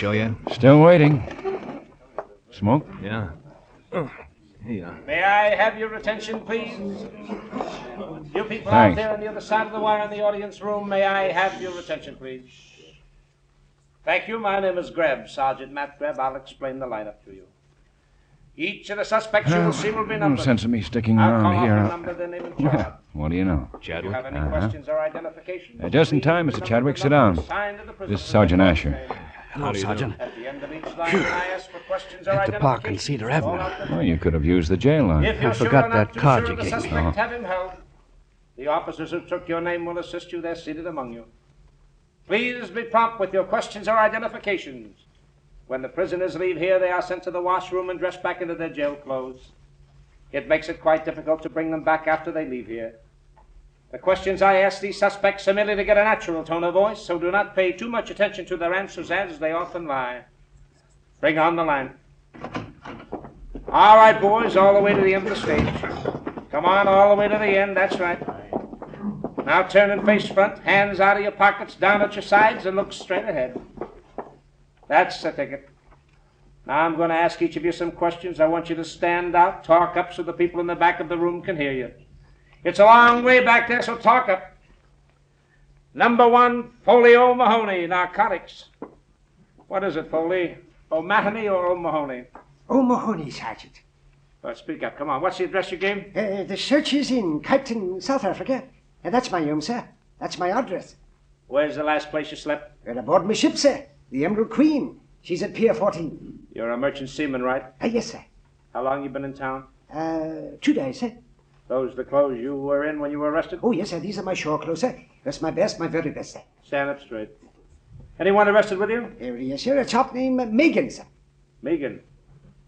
Show yet? Still waiting. Smoke? Yeah. Oh, Hey, May I have your attention, please? You people out there on the other side of the wire in the audience room, may I have your attention, please? Thank you. My name is Grebb, Sergeant Matt Grebb. I'll explain the lineup to you. Each of the suspects you will see will be numbered. No numbered. sense of me sticking I'll call around off here. the number, their name and charge. What do you know? Do you Chadwick? have any Uh-huh. questions or identification? Uh, just in time, Mr. Chadwick. Sit down. This is Sergeant Asher. Hello, Sergeant. At the end of each line, I ask for questions or At the park on identifications. Cedar Call Avenue. Well, you could have used the jail line. If you're I forgot or that card you gave me. Uh-huh. have him held, the officers who took your name will assist you. They're seated among you. Please be prompt with your questions or identifications. When the prisoners leave here, they are sent to the washroom and dressed back into their jail clothes. It makes it quite difficult to bring them back after they leave here. The questions I ask these suspects are merely to get a natural tone of voice, so do not pay too much attention to their answers as they often lie. Bring on the line. All right, boys, all the way to the end of the stage. Come on, all the way to the end, that's right. Now turn and face front, hands out of your pockets, down at your sides, and look straight ahead. That's the ticket. Now I'm going to ask each of you some questions. I want you to stand out, talk up so the people in the back of the room can hear you. It's a long way back there, so talk up. Number one, Foley O'Mahony, narcotics. What is it, Foley? O'Mahony or O'Mahony? O'Mahony, Sergeant. Well, speak up. Come on. What's the address you gave? Uh, the search is in Kyneton, South Africa. And that's my home, sir. That's my address. Where's the last place you slept? We're aboard my ship, sir. The Emerald Queen. She's at Pier 14. You're a merchant seaman, right? Uh, yes, sir. How long you been in town? Uh, two days, sir. Those the clothes you were in when you were arrested? Oh, yes, sir. These are my shore clothes, sir. That's my best, my very best, sir. Stand up straight. Anyone arrested with you? Uh, yes, sir. A chap named Megan, sir. Megan.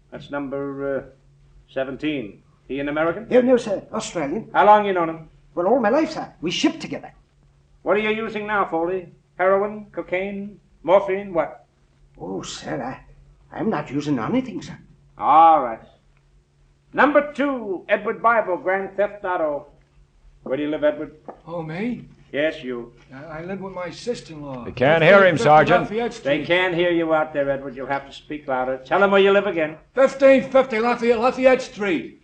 That's number uh, 17. He an American? Oh, no, sir. Australian. How long you known him? Well, all my life, sir. We shipped together. What are you using now, Foley? Heroin, cocaine, morphine, what? Oh, sir, I, I'm not using anything, sir. All right. Number two, Edward Bible, Grand Theft Auto. Where do you live, Edward? Oh, me? Eh? Yes, you. I I live with my sister-in-law. They can't hear him, Sergeant. They can't hear you out there, Edward. You'll have to speak louder. Tell them where you live again. 1550 Lafayette, Lafayette Street.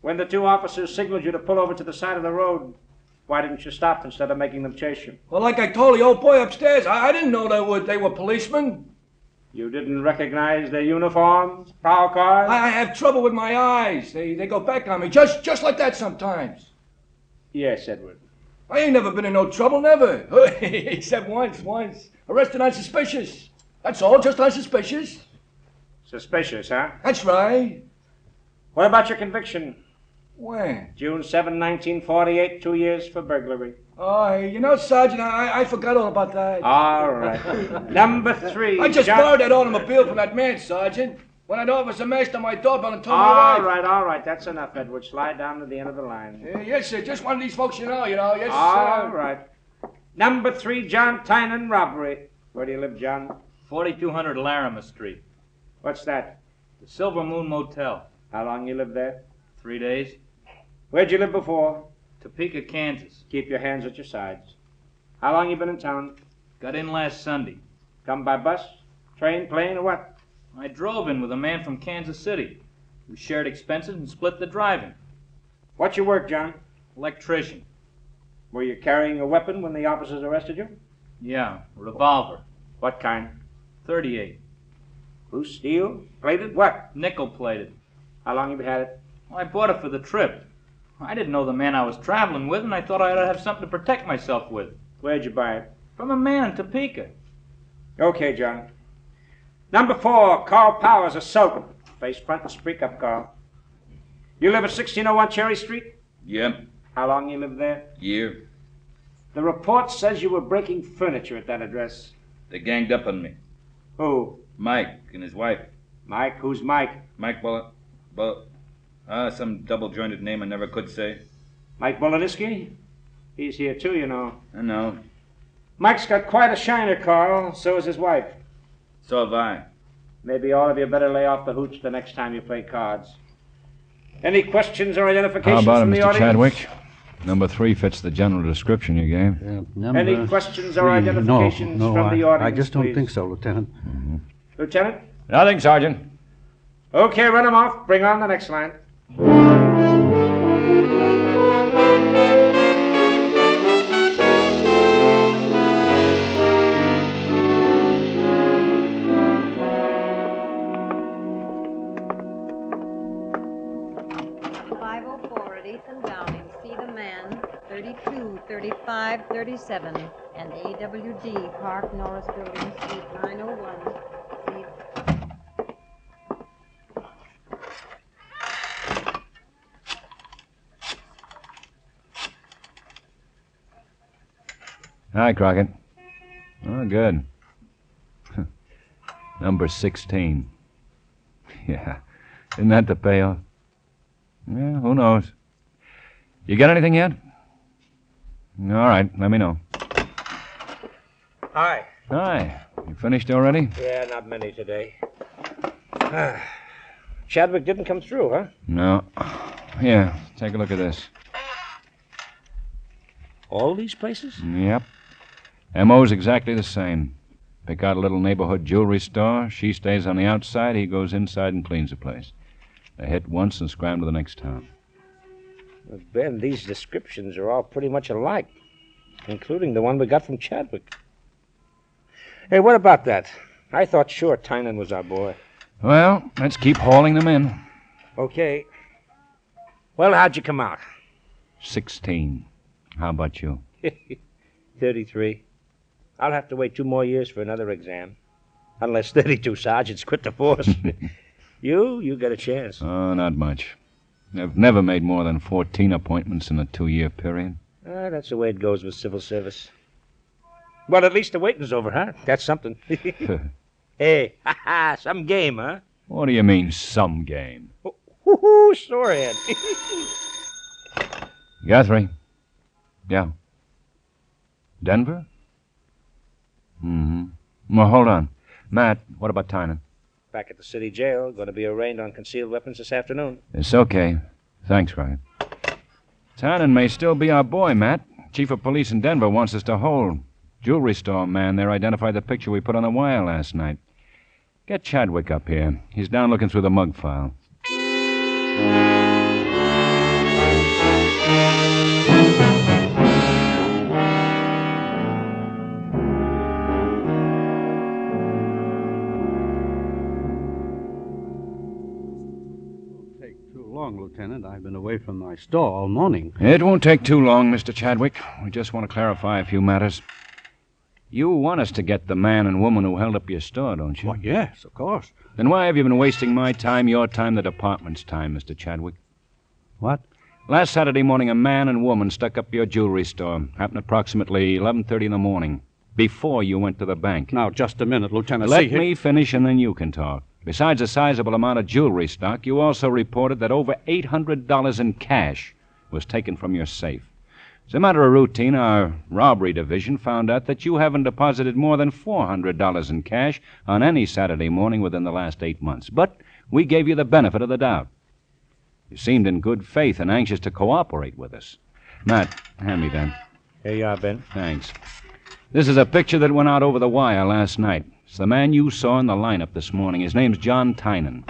When the two officers signaled you to pull over to the side of the road, why didn't you stop instead of making them chase you? Well, like I told the old boy upstairs, I, I didn't know they were, they were policemen. You didn't recognize their uniforms, prowl cars? I, I have trouble with my eyes. They, they go back on me, just, just like that sometimes. Yes, Edward. I ain't never been in no trouble, never. Except once, once. Arrested on suspicious. That's all, just on suspicious. Suspicious, huh? That's right. What about your conviction? When? June 7, 1948, two years for burglary. Oh, you know, Sergeant, I, I forgot all about that. All right. Number three. I just John- borrowed that automobile from that man, Sergeant. When that officer mashed on my doorbell and told me All to right, all right. That's enough, Edward. Slide down to the end of the line. Yeah, yes, sir. Just one of these folks you know, you know. Yes, All sir. right. Number three, John Tynan, robbery. Where do you live, John? 4200 Larimer Street, What's that? the Silver Moon Motel. How long you lived there? Three days. Where'd you live before? Topeka, Kansas. Keep your hands at your sides. How long you been in town? Got in last Sunday. Come by bus, train, plane, or what? I drove in with a man from Kansas City. We shared expenses and split the driving. What's your work, John? Electrician. Were you carrying a weapon when the officers arrested you? Yeah, revolver. What kind? 38. Loose steel? Plated? What? Nickel plated. How long have you had it? I bought it for the trip. I didn't know the man I was traveling with, and I thought I ought to have something to protect myself with. Where'd you buy it? From a man in Topeka. Okay, John. Number four, Carl Powers of Sultan. Face front and speak up, Carl. You live at 1601 Cherry Street? Yep. How long you lived there? Year. The report says you were breaking furniture at that address. They ganged up on me. Who? Mike and his wife. Mike? Who's Mike? Mike Bullet. Bullet. Ah, some double jointed name I never could say. Mike Boloniski? He's here too, you know. I know. Mike's got quite a shiner, Carl. So is his wife. So have I. Maybe all of you better lay off the hooch the next time you play cards. Any questions or How identifications about it, from the Mr. audience? Chadwick? Number three fits the general description you gave. Uh, number Any questions or three. identifications no, no, from I, the audience, I just don't please? think so, Lieutenant. Lieutenant? Nothing, Sergeant. Okay, run him off. Bring on the next line. Five oh four at Eighth and Downing. See the man. Thirty-two, thirty-five, thirty-seven. And AWD Park Norris Building, Suite nine oh one. See Hi, Crockett. Oh, good. Number 16. Yeah. Isn't that the payoff? Yeah, who knows? You got anything yet? All right, let me know. Hi. Hi. You finished already? Yeah, not many today. Chadwick didn't come through, huh? No. Here, take a look at this. All these places? Yep. MO's exactly the same. Pick out a little neighborhood jewelry store. She stays on the outside. He goes inside and cleans the place. They hit once and scram to the next town. Well, Ben, these descriptions are all pretty much alike, including the one we got from Chadwick. Hey, what about that? I thought sure Tynan was our boy. Well, let's keep hauling them in. Okay. Well, how'd you come out? 16. How about you? 33. I'll have to wait two more years for another exam. Unless 32 sergeants quit the force. you, you get a chance. Oh, not much. I've never made more than 14 appointments in a two year period. Ah, that's the way it goes with civil service. Well, at least the waiting's over, huh? That's something. hey, ha ha, some game, huh? What do you mean, some game? Woohoo, sorehead. Guthrie. Yeah. Denver? Mm hmm. Well, hold on. Matt, what about Tynan? Back at the city jail, going to be arraigned on concealed weapons this afternoon. It's okay. Thanks, Ryan. Tynan may still be our boy, Matt. Chief of police in Denver wants us to hold. Jewelry store man there identified the picture we put on the wire last night. Get Chadwick up here. He's down looking through the mug file. I've been away from my store all morning. It won't take too long, Mr. Chadwick. We just want to clarify a few matters. You want us to get the man and woman who held up your store, don't you? Why, yes, of course. Then why have you been wasting my time, your time, the department's time, Mr. Chadwick? What? Last Saturday morning, a man and woman stuck up your jewelry store. Happened approximately 11.30 in the morning, before you went to the bank. Now, just a minute, Lieutenant. Let See me finish, and then you can talk. Besides a sizable amount of jewelry stock, you also reported that over $800 in cash was taken from your safe. As a matter of routine, our robbery division found out that you haven't deposited more than $400 in cash on any Saturday morning within the last eight months. But we gave you the benefit of the doubt. You seemed in good faith and anxious to cooperate with us. Matt, hand me that. Here you are, Ben. Thanks. This is a picture that went out over the wire last night. It's the man you saw in the lineup this morning. His name's John Tynan.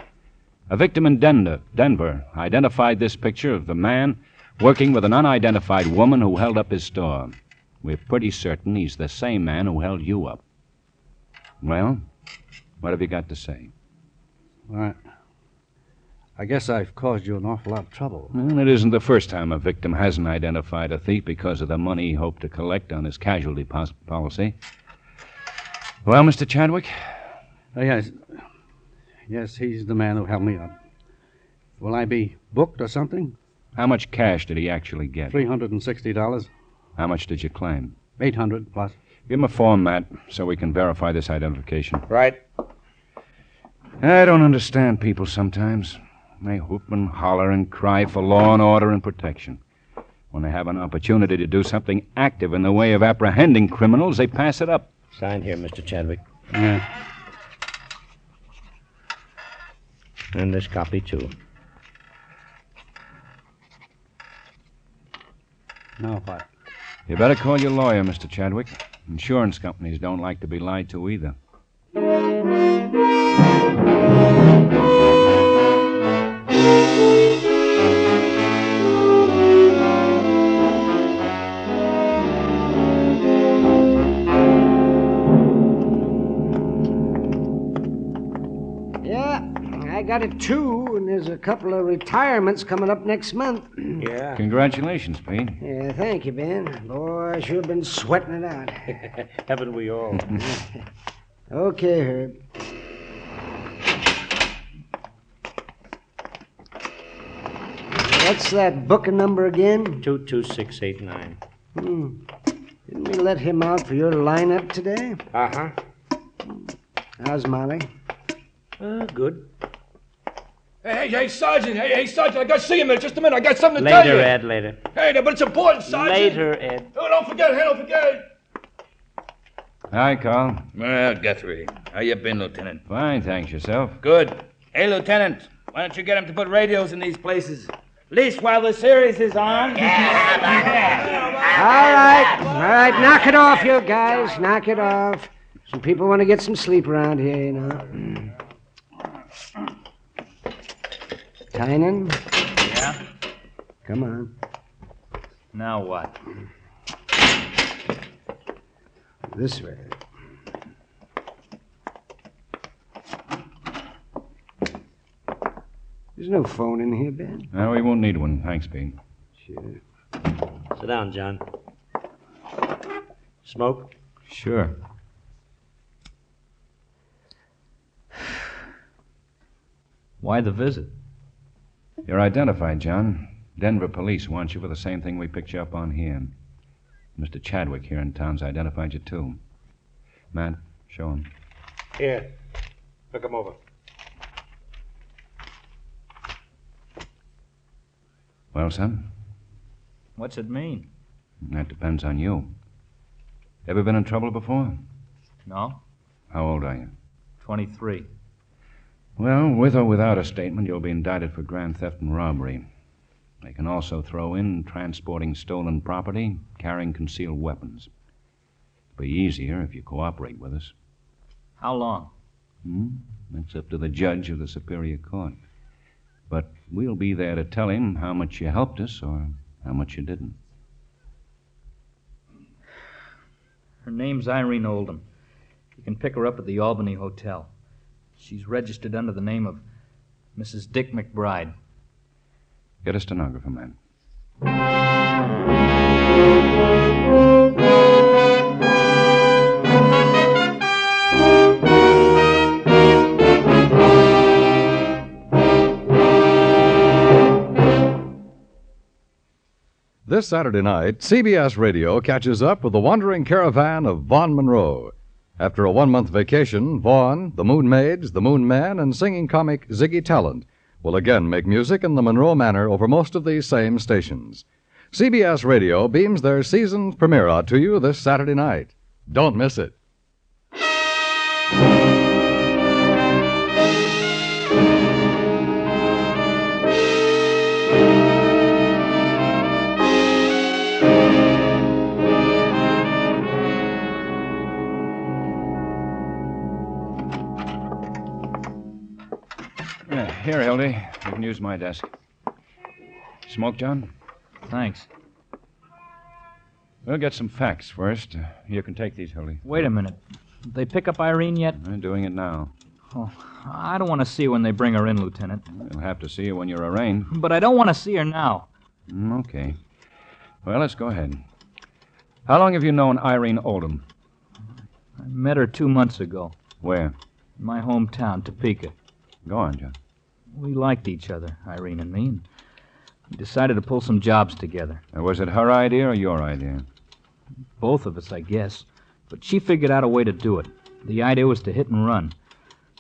A victim in Denver, Denver identified this picture of the man working with an unidentified woman who held up his store. We're pretty certain he's the same man who held you up. Well, what have you got to say? All right. I guess I've caused you an awful lot of trouble. Well, it isn't the first time a victim hasn't identified a thief because of the money he hoped to collect on his casualty pos- policy. Well, Mr. Chadwick? Oh, yes. Yes, he's the man who helped me up. Will I be booked or something? How much cash did he actually get? $360. How much did you claim? 800 plus. Give him a form, Matt, so we can verify this identification. Right. I don't understand people sometimes. They whoop and holler and cry for law and order and protection. When they have an opportunity to do something active in the way of apprehending criminals, they pass it up. Signed here, Mr. Chadwick. Yeah. And this copy, too. Now what? You better call your lawyer, Mr. Chadwick. Insurance companies don't like to be lied to either. Got it too, and there's a couple of retirements coming up next month. Yeah. Congratulations, Pete. yeah, thank you, Ben. Boy, I sure been sweating it out. Haven't we all? Okay, Herb. What's that booking number again? 22689. Hmm. Didn't we let him out for your lineup today? Uh huh. How's Molly? Uh, good. Hey, hey, hey, Sergeant. Hey, hey, Sergeant, I got to see him in just a minute. I got something to tell you. Later, Ed, later. Hey, but it's important, Sergeant. Later, Ed. Oh, don't forget, hey, don't forget. Hi, Carl. Well, Guthrie, how you been, Lieutenant? Fine, thanks. Yourself? Good. Hey, Lieutenant, why don't you get him to put radios in these places? At least while the series is on. All right, all right, knock it off, you guys. Knock it off. Some people want to get some sleep around here, you know. Tynan, Yeah? come on. Now what? This way. There's no phone in here, Ben. No, we won't need one. Thanks, Pete. Sure. Sit down, John. Smoke? Sure. Why the visit? You're identified, John. Denver police want you for the same thing we picked you up on here. Mr. Chadwick here in town's identified you, too. Matt, show him. Here. Look him over. Well, son, What's it mean? that depends on you. Ever been in trouble before? No? How old are you? 23. Well, with or without a statement, you'll be indicted for grand theft and robbery. They can also throw in transporting stolen property, carrying concealed weapons. It'll be easier if you cooperate with us. How long? Hmm? That's up to the judge of the Superior Court. But we'll be there to tell him how much you helped us or how much you didn't. Her name's Irene Oldham. You can pick her up at the Albany Hotel. She's registered under the name of Mrs. Dick McBride. Get a stenographer, man. This Saturday night, CBS Radio catches up with the wandering caravan of Vaughn Monroe. After a one month vacation, Vaughn, the Moon Maids, the Moon Man, and singing comic Ziggy Talent will again make music in the Monroe manner over most of these same stations. CBS Radio beams their season's premiere out to you this Saturday night. Don't miss it. Hildy. You can use my desk. Smoke, John? Thanks. We'll get some facts first. Uh, you can take these, Hildy. Wait a minute. Did they pick up Irene yet? They're doing it now. Oh, I don't want to see her when they bring her in, Lieutenant. You'll have to see her when you're arraigned. But I don't want to see her now. Mm, Okay. Well, let's go ahead. How long have you known Irene Oldham? I met her two months ago Where? in my hometown, Topeka. Go on, John. We liked each other, Irene and me, and we decided to pull some jobs together. Was it her idea or your idea? Both of us, I guess. But she figured out a way to do it. The idea was to hit and run.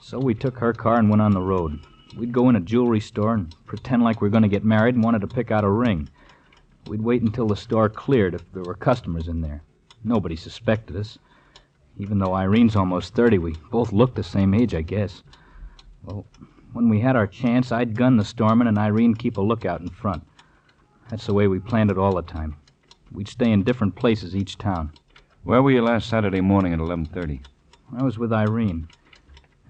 So we took her car and went on the road. We'd go in a jewelry store and pretend like we were going to get married and wanted to pick out a ring. We'd wait until the store cleared if there were customers in there. Nobody suspected us. Even though Irene's almost 30, we both looked the same age, I guess. Well, when we had our chance, I'd gun the storeman and Irene keep a lookout in front. That's the way we planned it all the time. We'd stay in different places each town. Where were you last Saturday morning at 11.30? I was with Irene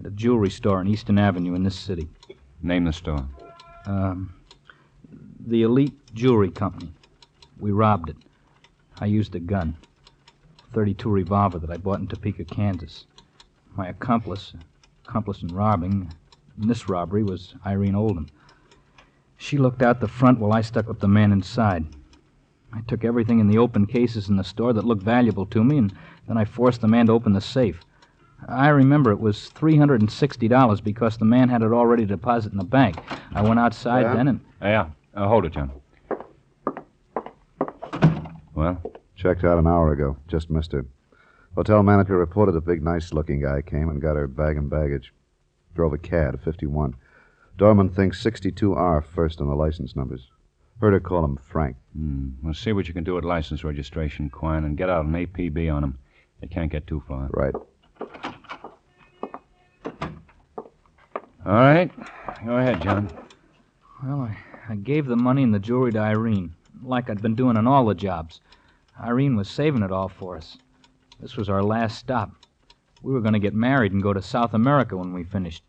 at a jewelry store on Eastern Avenue in this city. Name the store. Um, the Elite Jewelry Company. We robbed it. I used a gun. 32 revolver that I bought in Topeka, Kansas. My accomplice, accomplice in robbing, in this robbery was Irene Oldham. She looked out the front while I stuck with the man inside. I took everything in the open cases in the store that looked valuable to me, and then I forced the man to open the safe. I remember it was $360 because the man had it already deposited in the bank. I went outside Yeah? then and. Uh, yeah. Uh, hold it, John. Well? Checked out an hour ago. Just missed her. Hotel manager reported a big, nice looking guy came and got her bag and baggage. Drove a cad, a 51. Dorman thinks 62R first on the license numbers. Heard her call him Frank. Hmm. Well, see what you can do at license registration, Quine, and get out an APB on him. They can't get too far. Right. All right. Go ahead, John. Well, I, I gave the money and the jewelry to Irene, like I'd been doing on all the jobs. Irene was saving it all for us. This was our last stop. We were going to get married and go to South America when we finished.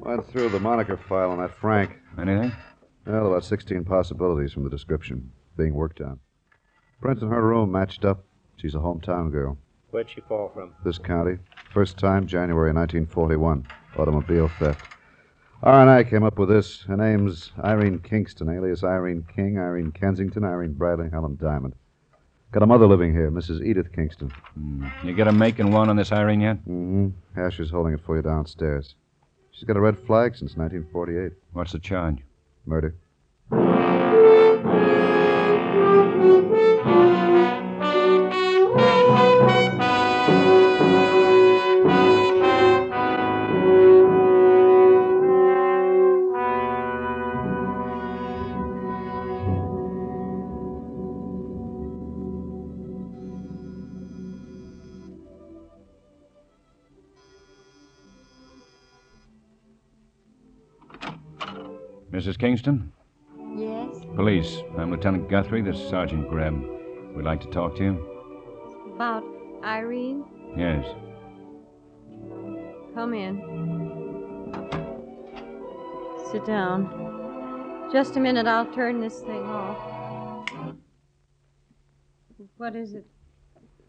Went through the moniker file on that Frank. Anything? Well, about 16 possibilities from the description being worked on. Prints in her room matched up. She's a hometown girl. Where'd she fall from? This county. First time, January 1941. Automobile theft. R&I came up with this. Her name's Irene Kingston, alias Irene King, Irene Kensington, Irene Bradley, Helen Diamond. Got a mother living here, Mrs. Edith Kingston. Hmm. You get a make and one on this Irene yet? Mm-hmm. Asher's holding it for you downstairs. She's got a red flag since 1948. What's the charge? Murder. Mrs. Kingston? Yes? Police. I'm Lieutenant Guthrie. This is Sergeant Grebb. We'd like to talk to you. About Irene? Yes. Come in. Sit down. Just a minute, I'll turn this thing off. What is it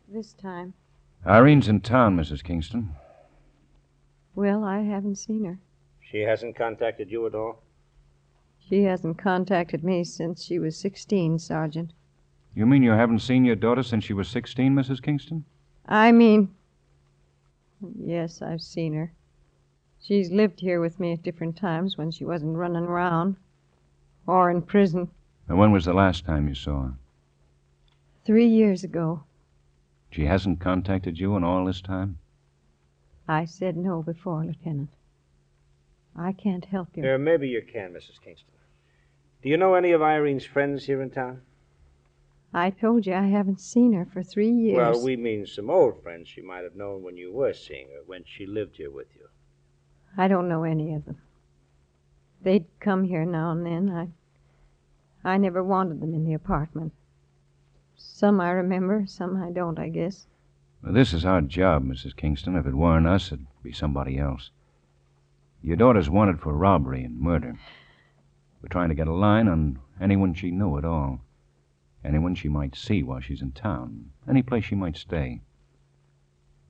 this time? Irene's in town, Mrs. Kingston. Well, I haven't seen her. She hasn't contacted you at all? She hasn't contacted me since she was 16, Sergeant. You mean you haven't seen your daughter since she was 16, Mrs. Kingston? I mean, yes, I've seen her. She's lived here with me at different times when she wasn't running around or in prison. And when was the last time you saw her? Three years ago, She hasn't contacted you in all this time? I said no before, Lieutenant. I can't help you. Uh, maybe you can, Mrs. Kingston. Do you know any of Irene's friends here in town? I told you I haven't seen her for three years. Well, we mean some old friends she might have known when you were seeing her, when she lived here with you. I don't know any of them. They'd come here now and then. I, I never wanted them in the apartment. Some I remember, some I don't, I guess. Well, this is our job, Mrs. Kingston. If it weren't us, it'd be somebody else. Your daughter's wanted for robbery and murder. We're trying to get a line on Anyone she knew at all. Anyone she might see while she's in town. Any place she might stay.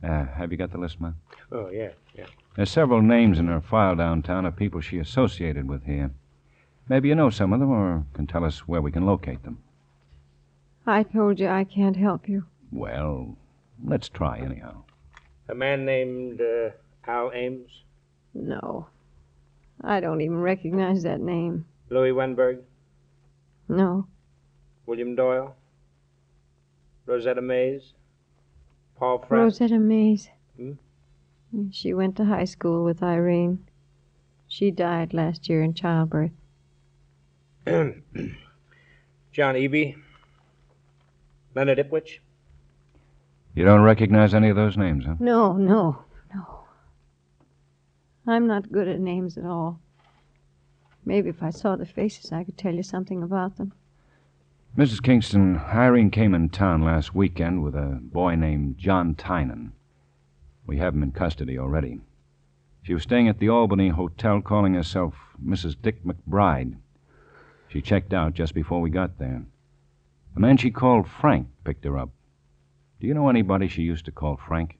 Uh, have you got the list, man? Oh, yeah, yeah. There's several names in her file downtown of people she associated with here. Maybe you know some of them or can tell us where we can locate them. I told you I can't help you. Well, let's try anyhow. A man named uh, Al Ames, No. I don't even recognize that name. Louis Wenberg, No. William Doyle, Rosetta Mays, Paul Pratt. Rosetta Mays. Hmm? She went to high school with Irene. She died last year in childbirth. John Eby, Leonard Ipwich. You don't recognize any of those names, huh? No, no, no. I'm not good at names at all. Maybe if I saw the faces, I could tell you something about them. Mrs. Kingston, Irene came in town last weekend with a boy named John Tynan. We have him in custody already. She was staying at the Albany Hotel calling herself Mrs. Dick McBride. She checked out just before we got there. A man she called Frank picked her up. Do you know anybody she used to call Frank?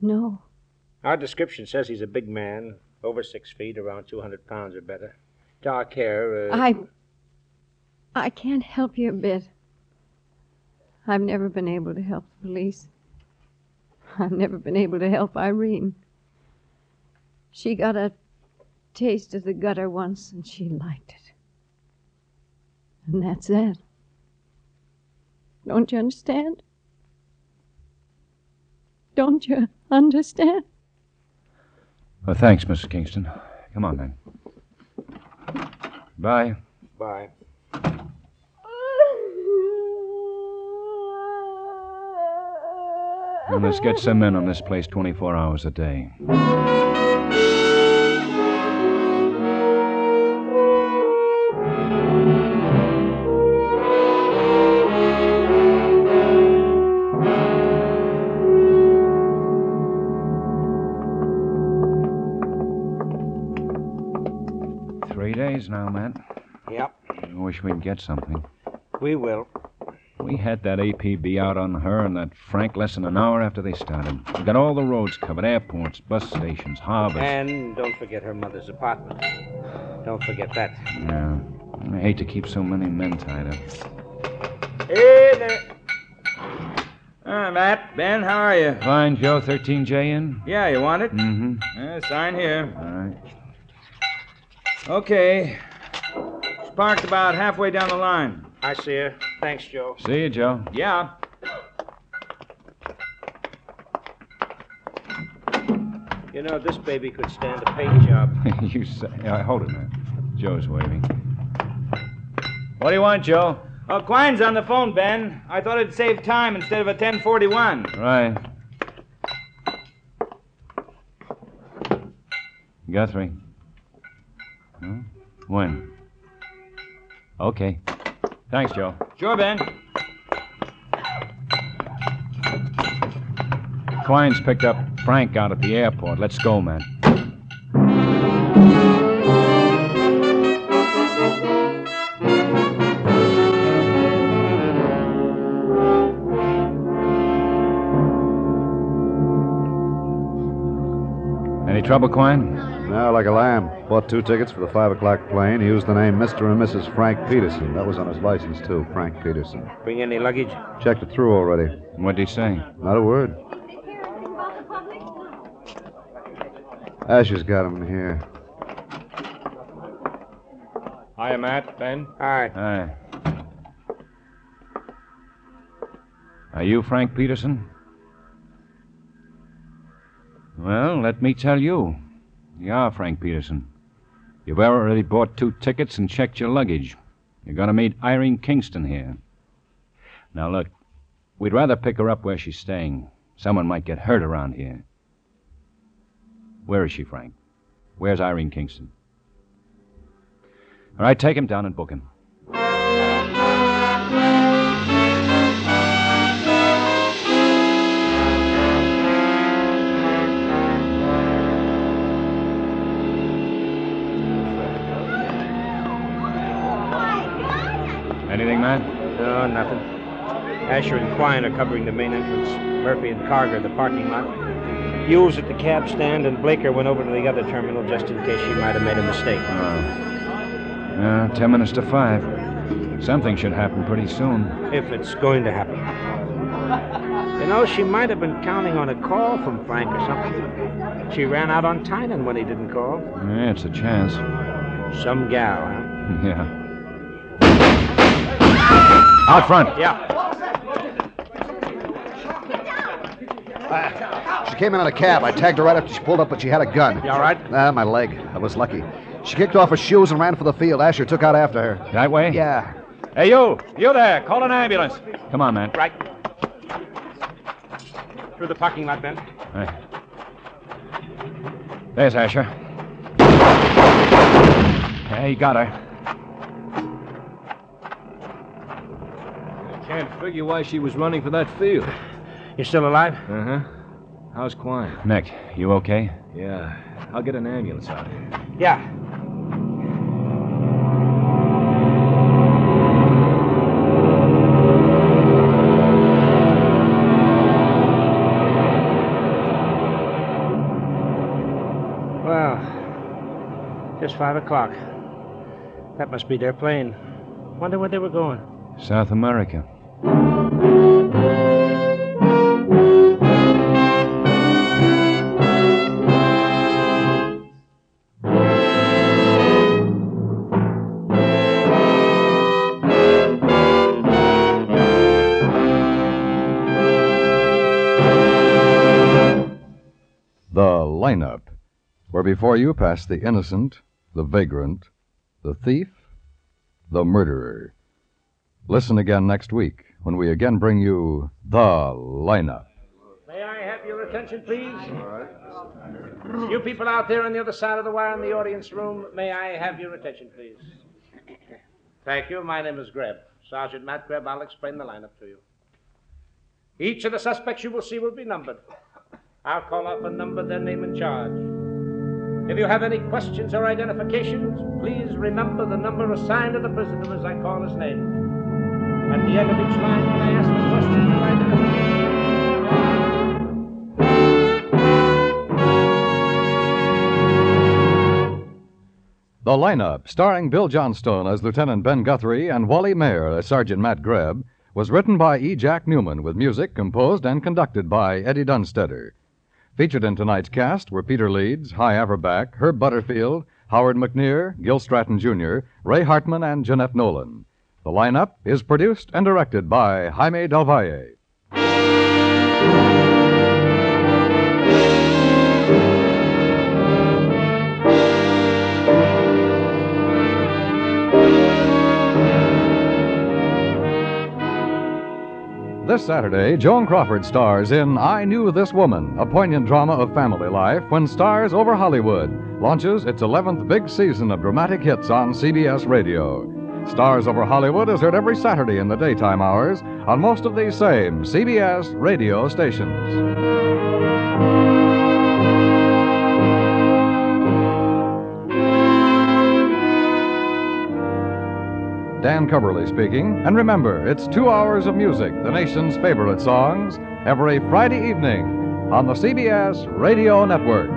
No. Our description says he's a big man, over six feet, around 200 pounds or better. Dark hair. Uh, I. I can't help you a bit. I've never been able to help the police. I've never been able to help Irene. She got a taste of the gutter once and she liked it. And that's that. Don't you understand? Don't you understand? Well, thanks, Mrs. Kingston. Come on, then. Bye. Bye. And let's get some men on this place 24 hours a day. Days now, Matt. Yep, I wish we'd get something. we will. We had that APB out on her and that Frank less than an hour after they started. We got all the roads covered airports, bus stations, harbors. And don't forget her mother's apartment. Don't forget that. Yeah. I hate to keep so many men tied up. Hey there. Ah, Matt, Ben, how are you? Fine, Joe. 13J in? Yeah, you want it? Mm-hmm. Yeah, sign here. All right. Okay. It's parked about halfway down the line. I see her. Thanks, Joe. See you, Joe. Yeah. You know, this baby could stand a paint job. you say. Uh, hold it, man. Joe's waving. What do you want, Joe? Oh, Quine's on the phone, Ben. I thought it'd save time instead of a 1041. Right. Guthrie. Huh? When? Okay. Thanks, Joe. Sure, Ben. Quine's picked up Frank out at the airport. Let's go, man. Any trouble, Quine? Now, like a lamb. Bought two tickets for the 5 o'clock plane. He used the name Mr. and Mrs. Frank Peterson. That was on his license, too. Frank Peterson. Bring any luggage? Checked it through already. What'd he say? Not a word. Asher's got him in here. Hiya, Matt. Ben. Hi. Hi. Are you Frank Peterson? Well, let me tell you. Are Frank Peterson. You've already bought two tickets and checked your luggage. You're going to meet Irene Kingston here. Now, look, we'd rather pick her up where she's staying. Someone might get hurt around here. Where is she, Frank? Where's Irene Kingston? All right, take him down and book him. No, nothing. Asher and Quine are covering the main entrance. Murphy and Carger the parking lot. Yules at the cab stand, and Blaker went over to the other terminal just in case she might have made a mistake. Uh, ten minutes to five. Something should happen pretty soon. If it's going to happen. You know, she might have been counting on a call from Frank or something. She ran out on Tynan when he didn't call. Yeah, it's a chance. Some gal, huh? Yeah. Out front. Yeah. She came in on a cab. I tagged her right after she pulled up, but she had a gun. You all right? Ah, my leg. I was lucky. She kicked off her shoes and ran for the field. Asher took out after her. That way? Yeah. Hey, you! You there! Call an ambulance. Come on, man. Right. Through the parking lot, Ben. Right. There's Asher. Yeah, he got her. Can't figure why she was running for that field. You still alive? Uh huh. How's Quine? Nick, you okay? Yeah. I'll get an ambulance out. Yeah. Well, just five o'clock. That must be their plane. Wonder where they were going. South America. The lineup, where before you pass the innocent, the vagrant, the thief, the murderer. Listen again next week when we again bring you the lineup. May I have your attention, please? You people out there on the other side of the wire in the audience room, may I have your attention, please? Thank you. My name is Grebb. Sergeant Matt Grebb. I'll explain the lineup to you. Each of the suspects you will see will be numbered. I'll call off a number, their name and charge. If you have any questions or identifications, please remember the number assigned to the prisoner as I call his name. At the end of each line, ask or identifications, The lineup, starring Bill Johnstone as Lieutenant Ben Guthrie and Wally Maher as Sergeant Matt Grebb, was written by E. Jack Neuman with music composed and conducted by Eddie Dunstedter. Featured in tonight's cast were Peter Leeds, Hy Averback, Herb Butterfield, Howard McNear, Gil Stratton Jr., Ray Hartman, and Jeanette Nolan. The lineup is produced and directed by Jaime Del Valle. This Saturday, Joan Crawford stars in I Knew This Woman, a poignant drama of family life when Stars Over Hollywood launches its 11th big season of dramatic hits on CBS Radio. Stars Over Hollywood is heard every Saturday in the daytime hours on most of these same CBS radio stations. Dan Cubberly speaking. And remember, it's two hours of music, the nation's favorite songs, every Friday evening on the CBS Radio Network.